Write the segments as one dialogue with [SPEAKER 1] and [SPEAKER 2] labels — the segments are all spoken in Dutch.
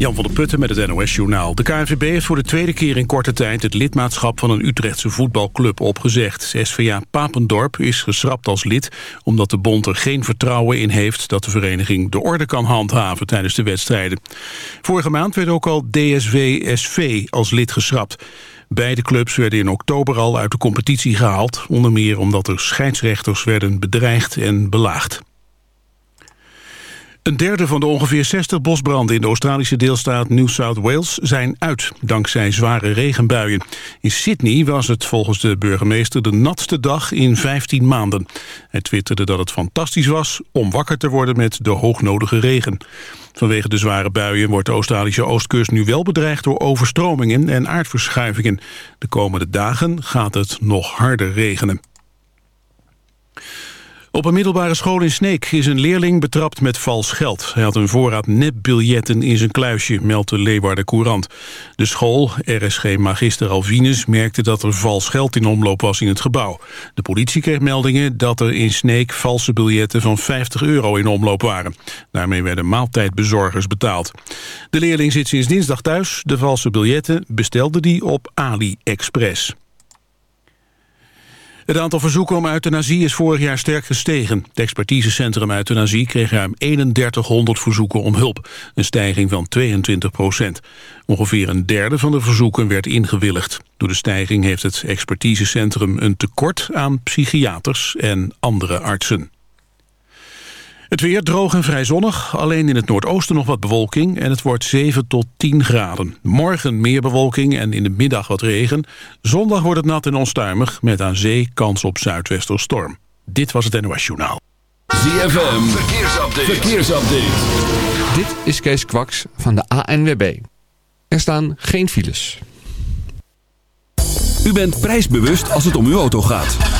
[SPEAKER 1] Jan van der Putten met het NOS-journaal. De KNVB heeft voor de tweede keer in korte tijd... het lidmaatschap van een Utrechtse voetbalclub opgezegd. SVA Papendorp is geschrapt als lid... omdat de bond er geen vertrouwen in heeft... dat de vereniging de orde kan handhaven tijdens de wedstrijden. Vorige maand werd ook al DSV-SV als lid geschrapt. Beide clubs werden in oktober al uit de competitie gehaald... onder meer omdat er scheidsrechters werden bedreigd en belaagd. Een derde van de ongeveer 60 bosbranden in de Australische deelstaat New South Wales zijn uit, dankzij zware regenbuien. In Sydney was het volgens de burgemeester de natste dag in 15 maanden. Hij twitterde dat het fantastisch was om wakker te worden met de hoognodige regen. Vanwege de zware buien wordt de Australische oostkust nu wel bedreigd door overstromingen en aardverschuivingen. De komende dagen gaat het nog harder regenen. Op een middelbare school in Sneek is een leerling betrapt met vals geld. Hij had een voorraad nepbiljetten in zijn kluisje, meldt de Leeuwarden Courant. De school, RSG Magister Alvinus, merkte dat er vals geld in omloop was in het gebouw. De politie kreeg meldingen dat er in Sneek valse biljetten van 50 euro in omloop waren. Daarmee werden maaltijdbezorgers betaald. De leerling zit sinds dinsdag thuis. De valse biljetten bestelde hij op AliExpress. Het aantal verzoeken om euthanasie is vorig jaar sterk gestegen. Het expertisecentrum euthanasie kreeg ruim 3100 verzoeken om hulp. Een stijging van 22 procent. Ongeveer een derde van de verzoeken werd ingewilligd. Door de stijging heeft het expertisecentrum een tekort aan psychiaters en andere artsen. Het weer droog en vrij zonnig. Alleen in het noordoosten nog wat bewolking. En het wordt 7 tot 10 graden. Morgen meer bewolking en in de middag wat regen. Zondag wordt het nat en onstuimig. Met aan zee kans op zuidwesterstorm. Dit was het NOS Journaal.
[SPEAKER 2] ZFM. Verkeersupdate. Verkeersupdate.
[SPEAKER 3] Dit is Kees Kwaks van de ANWB. Er staan geen files.
[SPEAKER 2] U bent prijsbewust als het om uw auto gaat.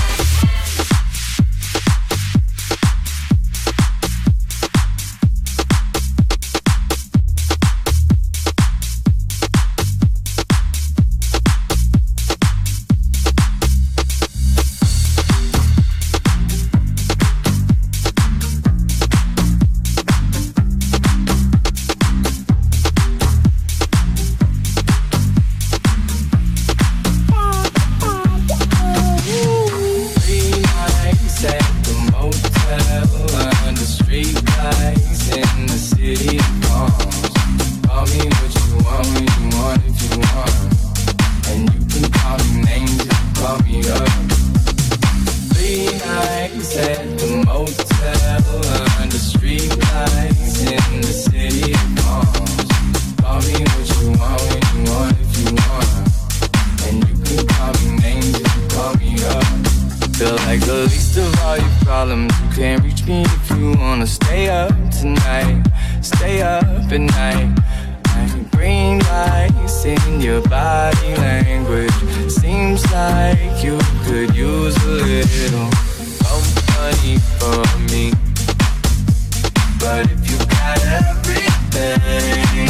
[SPEAKER 4] everything.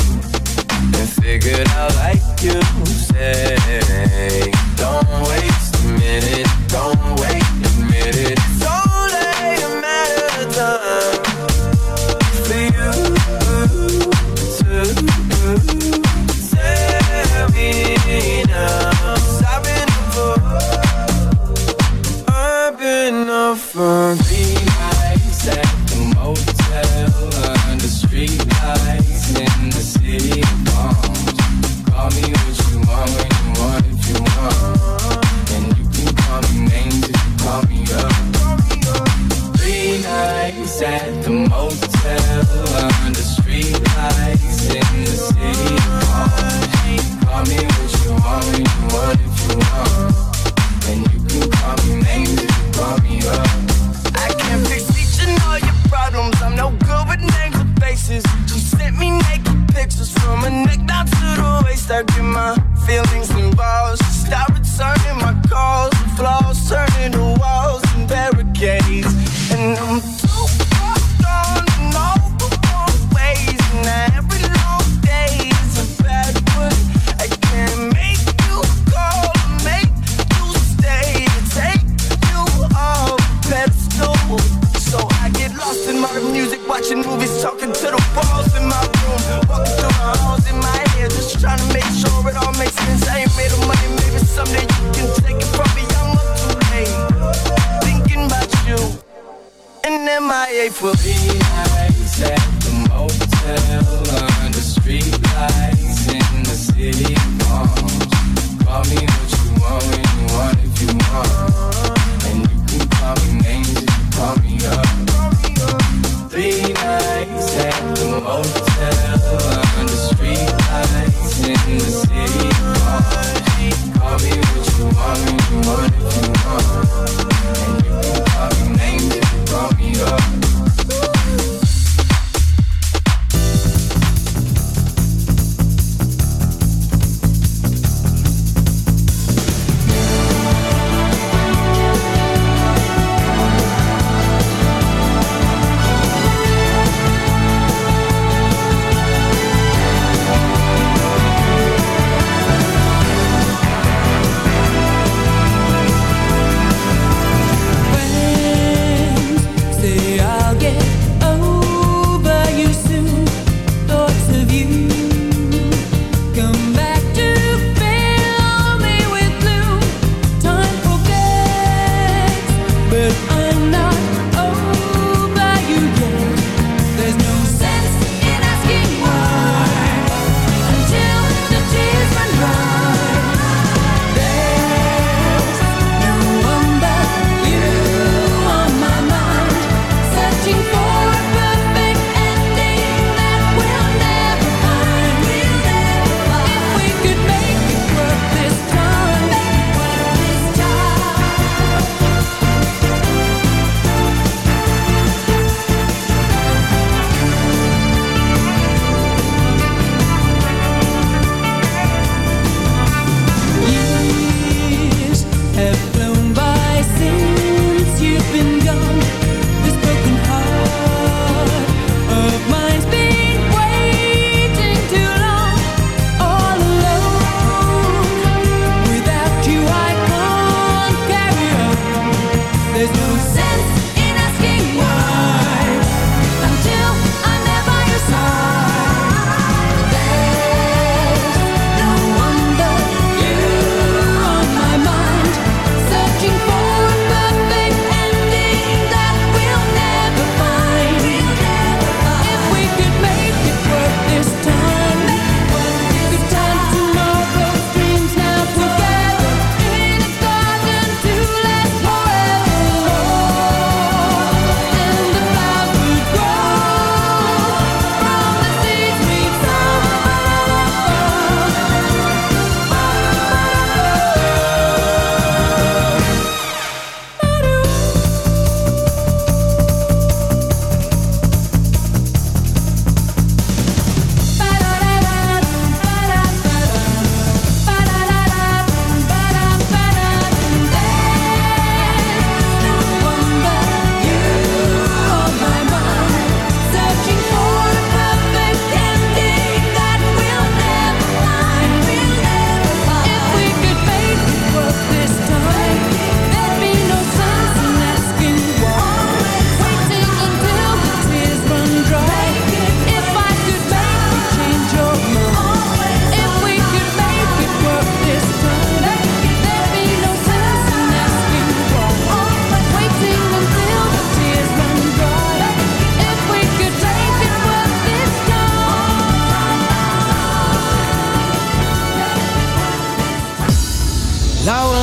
[SPEAKER 4] And figured out like you said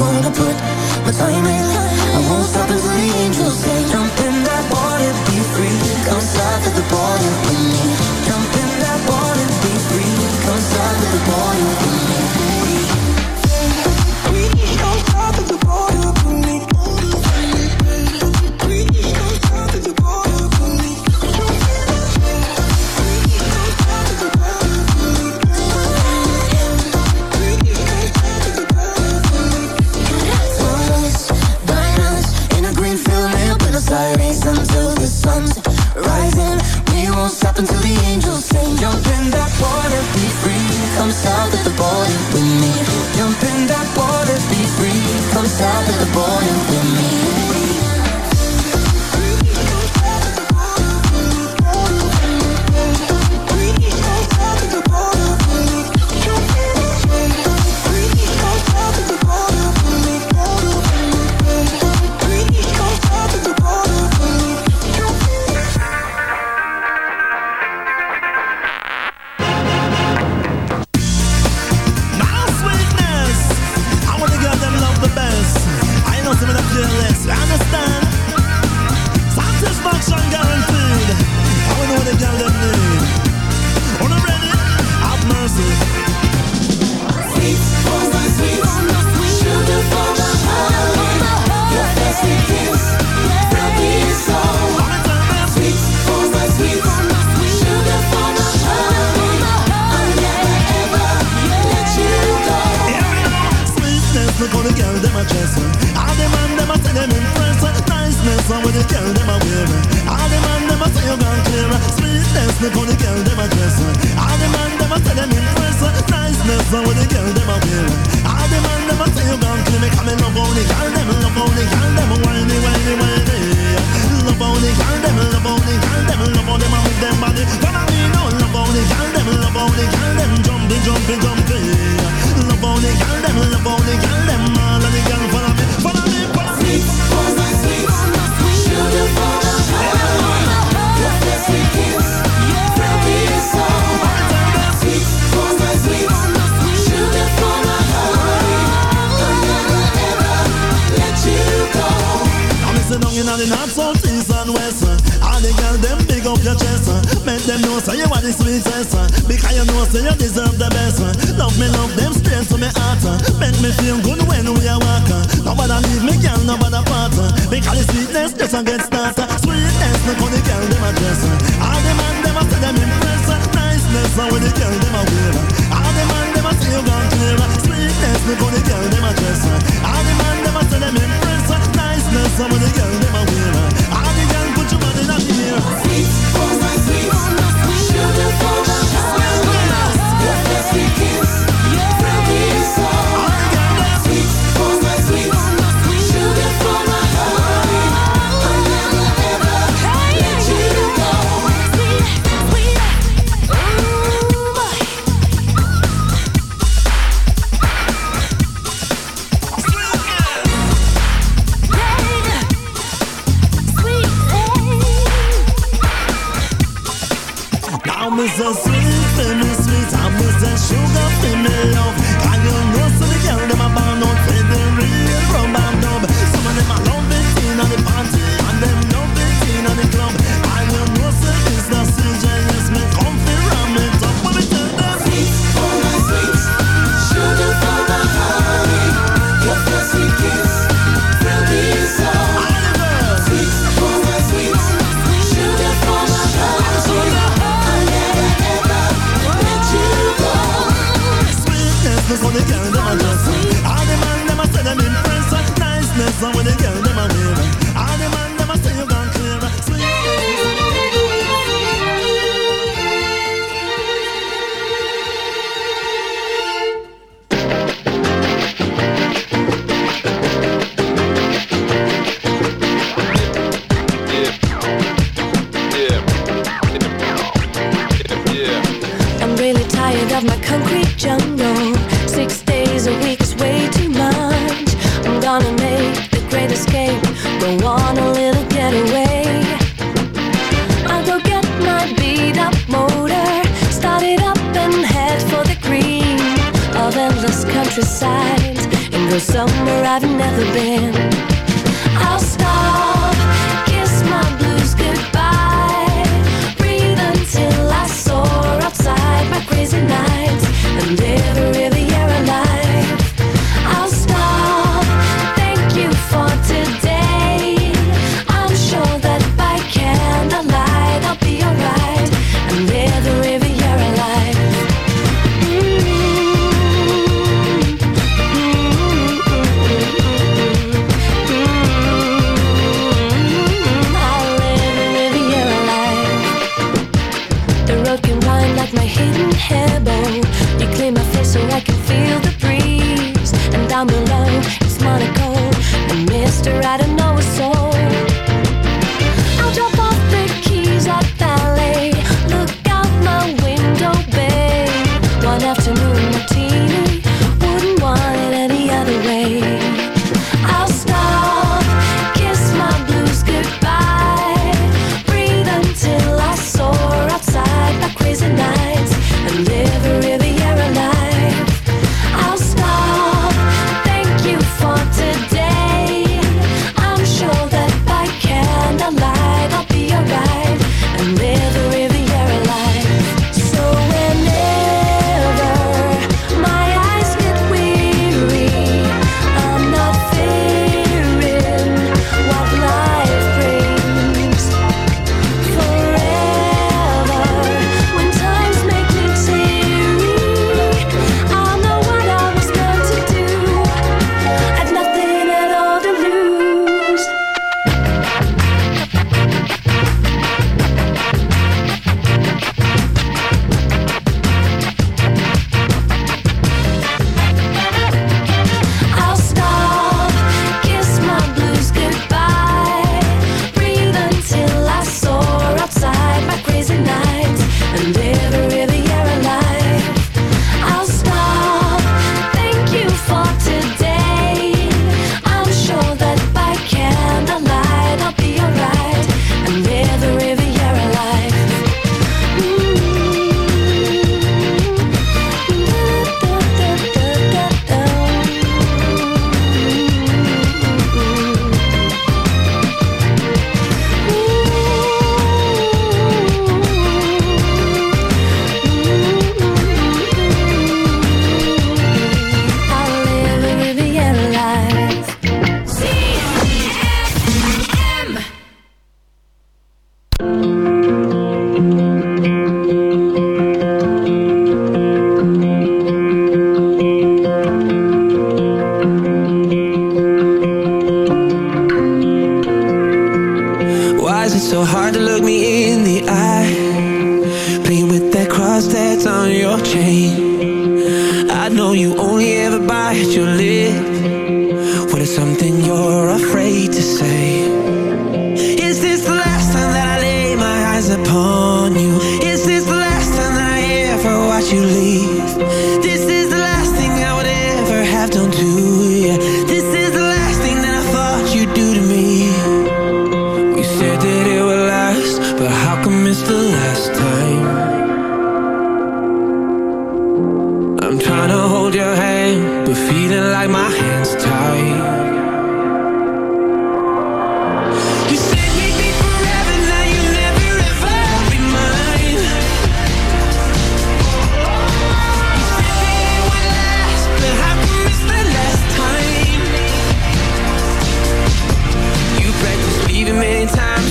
[SPEAKER 5] gonna put
[SPEAKER 6] nothing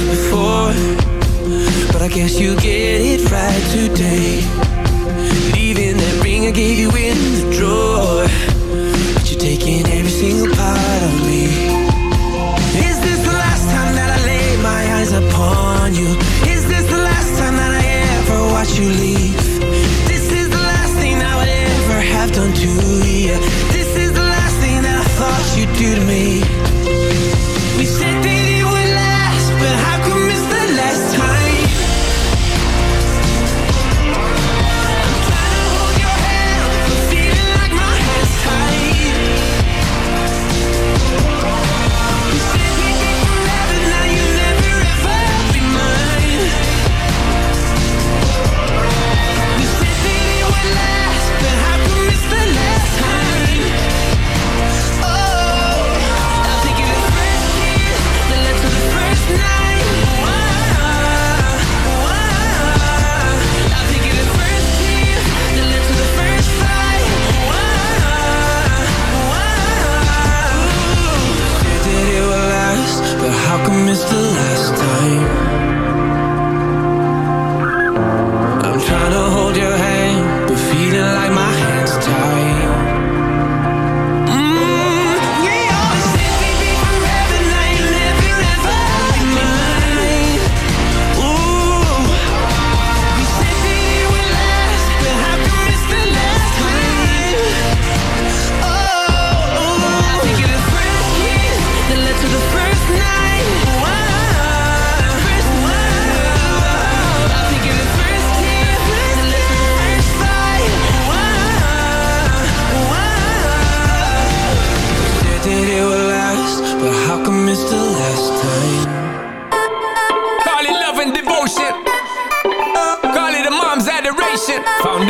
[SPEAKER 7] before. But I guess you get it right today.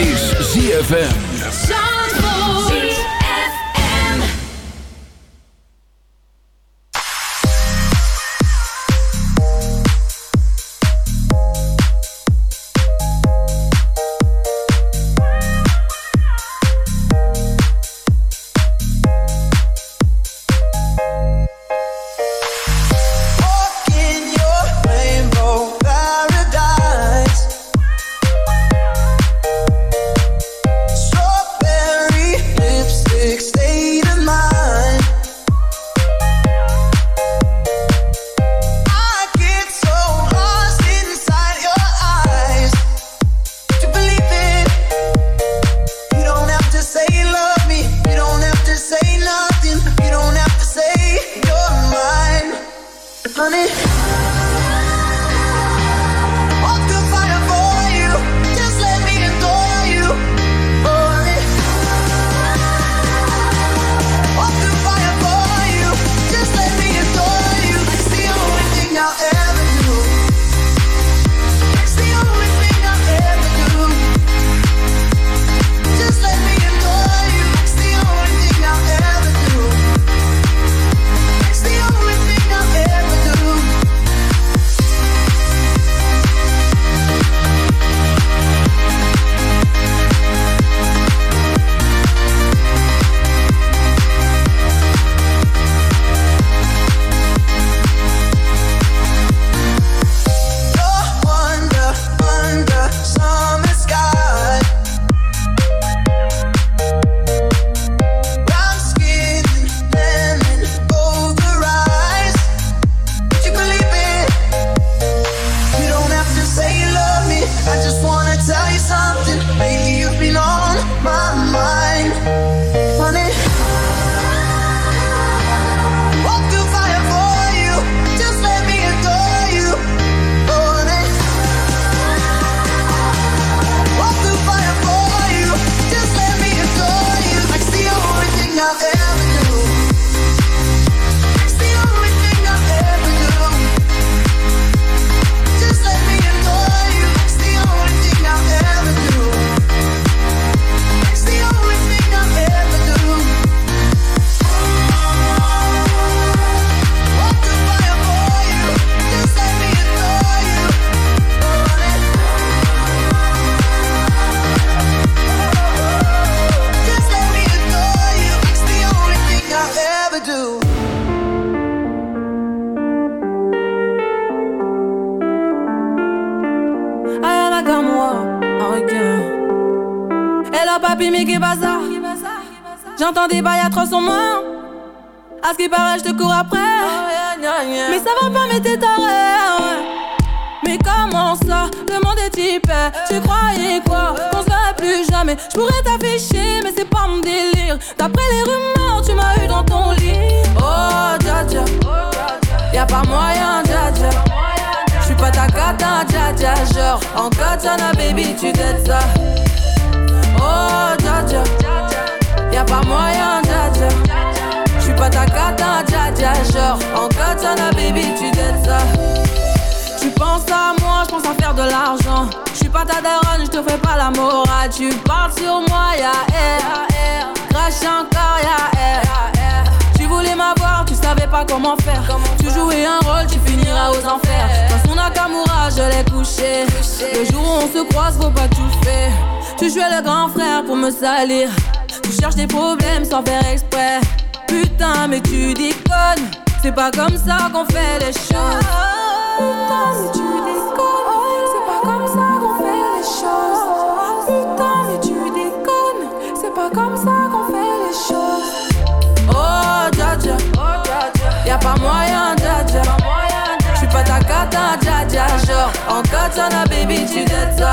[SPEAKER 8] is ZFM.
[SPEAKER 9] Je te cours après. Mais ça va pas, mais t'es taré. Mais comment ça Le monde est hyper. Tu croyais quoi? Qu'on se plus jamais. Je pourrais t'afficher, mais c'est pas mon délire. D'après les rumeurs, tu m'as eu dans ton lit. Oh, dja dja. Y'a pas moyen, dja dja. J'suis pas ta cata, dja dja. Genre, en katana, baby, tu t'aides ça. Oh, dja dja. Y'a pas moyen, dja pas ta cata, dja dja. Genre, en katana, baby, tu t'aides ça. Tu penses à moi, je pense à faire de l'argent. Je suis pas ta daronne, je te fais pas la morale. Tu parles sur moi, ya air. Crash encore, ya air. Tu voulais m'avoir, tu savais pas comment faire. Tu jouais un rôle, tu finiras aux enfers. Dans son Nakamura, je l'ai couché. Le jour où on se croise, faut pas tout faire. Tu jouais le grand frère pour me salir. Tu cherches des problèmes sans faire exprès. Putain, mais tu déconnes. C'est pas comme ça qu'on fait les choses. Putain, mais tu déconnes. C'est pas comme ça qu'on fait les choses. Putain, mais tu déconnes. C'est pas comme ça qu'on fait les choses. Oh, dja dja. Y'a pas moyen, dja dja. J'suis pas ta cata, dja dja. Genre, en katana, baby, tu dettes ça.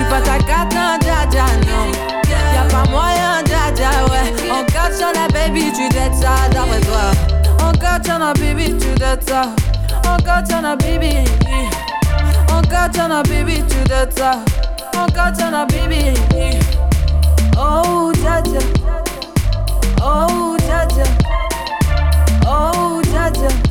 [SPEAKER 9] suis pas ta carte, non, dja non. Y'a pas moyen, dja ouais. Encore t'en as, baby, tu dettes ça d'après toi. Encore t'en as, baby, tu dettes ça. Encore t'en as, baby. Encore t'en as, baby, tu dettes ça. Encore t'en as, baby. Oh, dja Oh, dja Oh, dja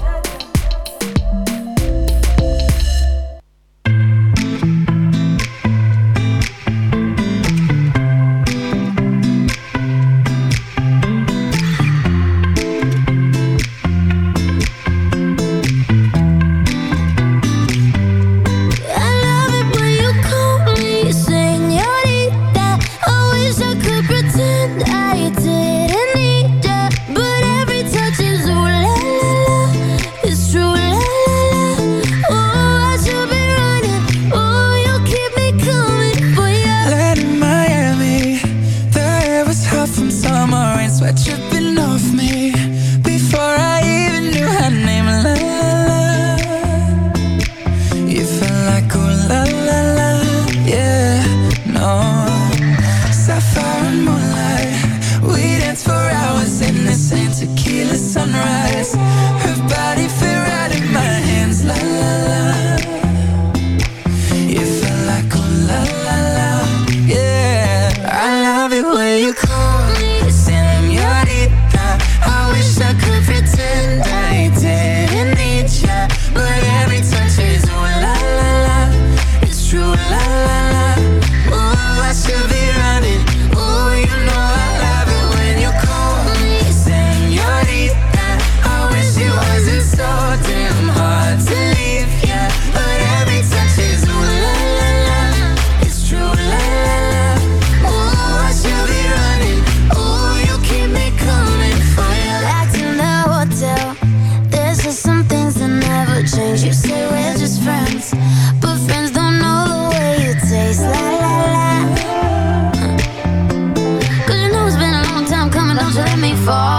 [SPEAKER 10] let me
[SPEAKER 2] fall